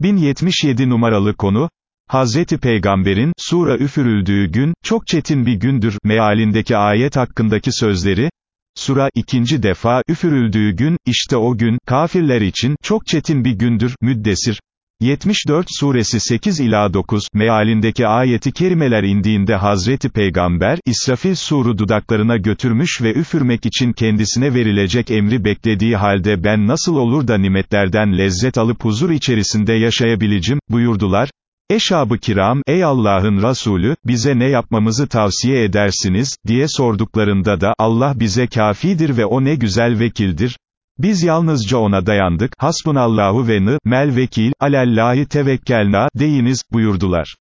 1077 numaralı konu, Hazreti Peygamber'in, sura üfürüldüğü gün, çok çetin bir gündür, mealindeki ayet hakkındaki sözleri, sura, ikinci defa, üfürüldüğü gün, işte o gün, kafirler için, çok çetin bir gündür, müddessir, 74 suresi 8 ila 9, mealindeki ayeti kerimeler indiğinde Hazreti Peygamber, İsrafil suru dudaklarına götürmüş ve üfürmek için kendisine verilecek emri beklediği halde ben nasıl olur da nimetlerden lezzet alıp huzur içerisinde yaşayabileceğim, buyurdular. Eşabı kiram, ey Allah'ın Resulü, bize ne yapmamızı tavsiye edersiniz, diye sorduklarında da, Allah bize kafidir ve o ne güzel vekildir, biz yalnızca ona dayandık, hasbunallahu ve nı, mel vekil, alallahi tevekkelna, deyiniz, buyurdular.